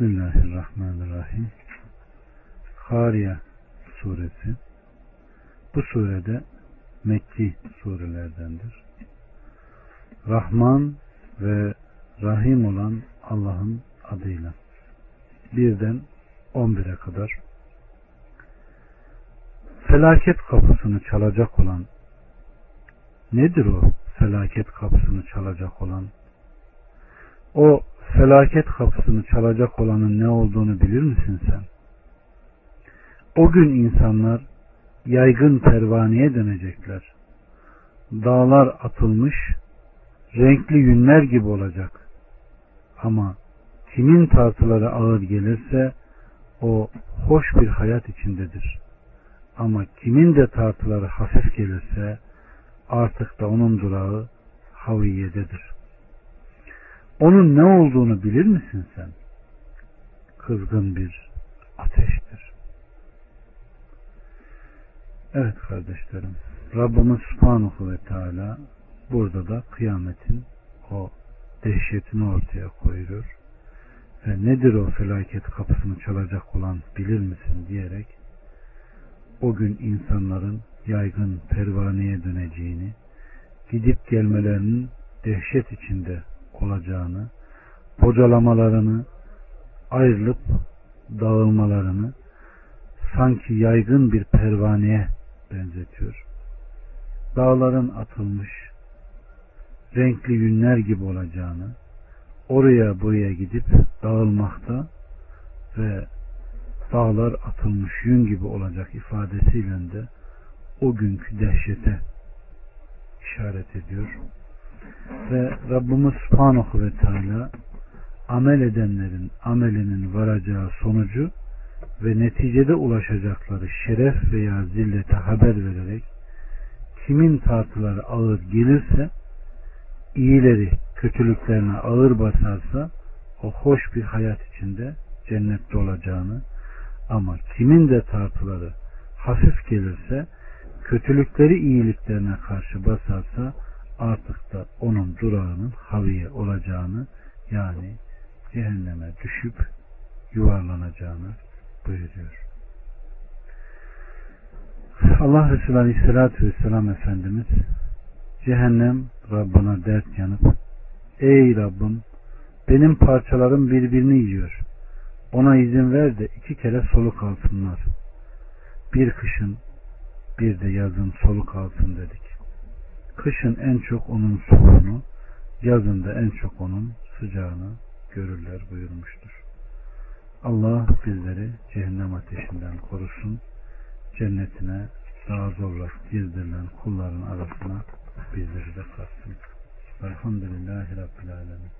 Bismillahirrahmanirrahim. Hariye suresi. Bu surede Mekki surelerdendir. Rahman ve Rahim olan Allah'ın adıyla. Birden 11'e kadar felaket kapısını çalacak olan nedir o felaket kapısını çalacak olan o felaket kapısını çalacak olanın ne olduğunu bilir misin sen? O gün insanlar yaygın pervaneye dönecekler. Dağlar atılmış, renkli yünler gibi olacak. Ama kimin tartıları ağır gelirse o hoş bir hayat içindedir. Ama kimin de tartıları hafif gelirse artık da onun durağı haviyededir. Onun ne olduğunu bilir misin sen? Kızgın bir ateştir. Evet kardeşlerim. Rabbimiz Subhanahu ve Teala burada da kıyametin o dehşetini ortaya koyuyor. Ve nedir o felaket kapısını çalacak olan bilir misin diyerek o gün insanların yaygın pervaneye döneceğini, gidip gelmelerinin dehşet içinde olacağını, bocalamalarını, ayrılıp dağılmalarını sanki yaygın bir pervaneye benzetiyor. Dağların atılmış, renkli yünler gibi olacağını, oraya buraya gidip dağılmakta ve dağlar atılmış yün gibi olacak ifadesiyle de o günkü dehşete işaret ediyor. Ve Rabbimiz Subhanahu ve Teala amel edenlerin amelinin varacağı sonucu ve neticede ulaşacakları şeref veya zillete haber vererek kimin tartıları ağır gelirse iyileri kötülüklerine ağır basarsa o hoş bir hayat içinde cennette olacağını ama kimin de tartıları hafif gelirse kötülükleri iyiliklerine karşı basarsa artık da onun durağının haviye olacağını yani cehenneme düşüp yuvarlanacağını buyuruyor. Allah Resulü Aleyhisselatü Vesselam Efendimiz cehennem Rabbına dert yanıp Ey Rabbim benim parçalarım birbirini yiyor. Ona izin ver de iki kere soluk alsınlar. Bir kışın bir de yazın soluk alsın dedik. Kışın en çok onun soğuğunu, yazın da en çok onun sıcağını görürler buyurmuştur. Allah bizleri cehennem ateşinden korusun. Cennetine daha zorla girdirilen kulların arasına bizleri de katsın. Elhamdülillahi Rabbil Alemin.